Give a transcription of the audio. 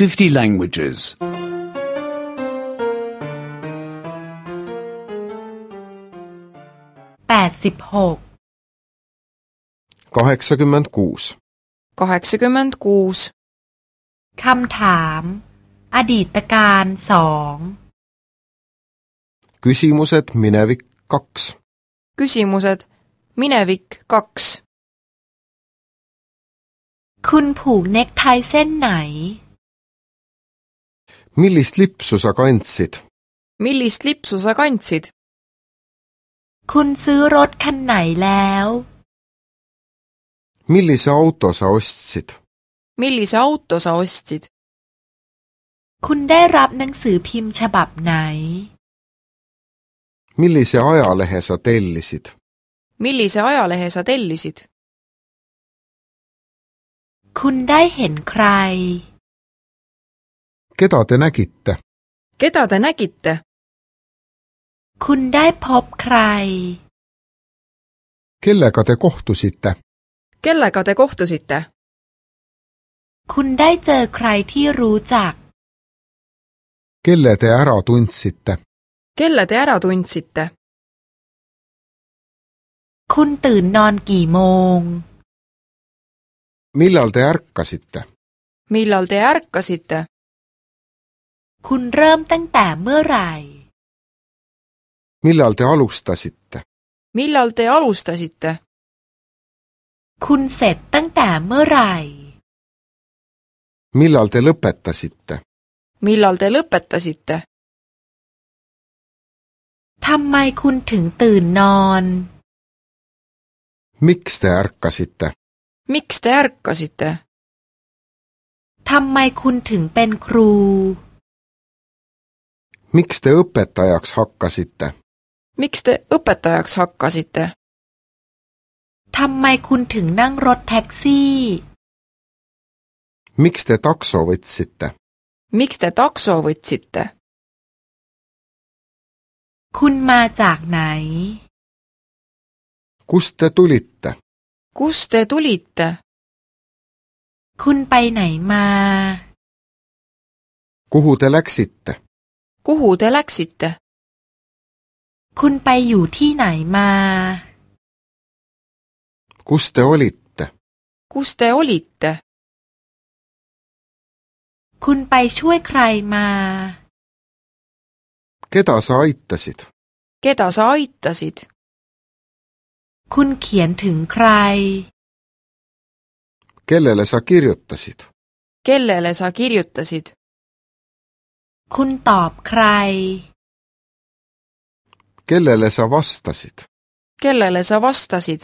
50 languages. 86 kaheksakümmend kuus, kaheksakümmend kuus, คำถาม อดีตการสอง küsimused minevik kaks, küsimused minevik kaks, คุณผูกเน็กไทเส้นไหน millist lipsu sa kandsid , millist lipsu sa kandsid , คุณซื้อรถคันไหนแล้ว millise auto sa ostsid , millise auto sa ostsid , คุณได้รับหนังสือพิมพ์ฉบับไหน millise ajalehe sa tellisid , millise ajalehe sa tellisid , คุณได้เห็นใคร keda te nägite , keda te nägite , คุณได้พบใคร kellega te kohtusite , kellega te kohtusite , คุณได้เจอใครที่รู้จัก kelle te ära tundsite , kelle te ära tundsite , คุณตื่นนอนกี่โมง millal te ärkasite , millal te ärkasite , คุณเริ่มตั้งแต่เมื่อไหร่ millal te alustasite, millal te alustasite, คุณเสร็จตั้งแต่เมื่อไหร่ millal te lõpetasite, millal te lõpetasite, ทำไมคุณถึงตื่นนอน miks te ärkasite, miks te ärkasite, ทำไมคุณถึงเป็นครู miks te õpetajaks hakkasite, miks te õpetajaks hakkasite, ทำไมคุณถึงนั่งรถแท็กซี่ miks te takso võtsite, miks te takso võtsite, คุณมาจากไหน kust te tulite, kust te tulite, คุณไปไหนมา kuhu te läksite, kuhu te läksite , คุณไปอยู่ที่ไหนมา kus te olite , kus te olite , คุณไปช่วยใครมา keda sa aitasid , keda sa aitasid , คุณเขียนถึงใคร kellele sa kirjutasid , kellele sa kirjutasid , คุณตอบใคร kellele sa vastasid , kellele sa vastasid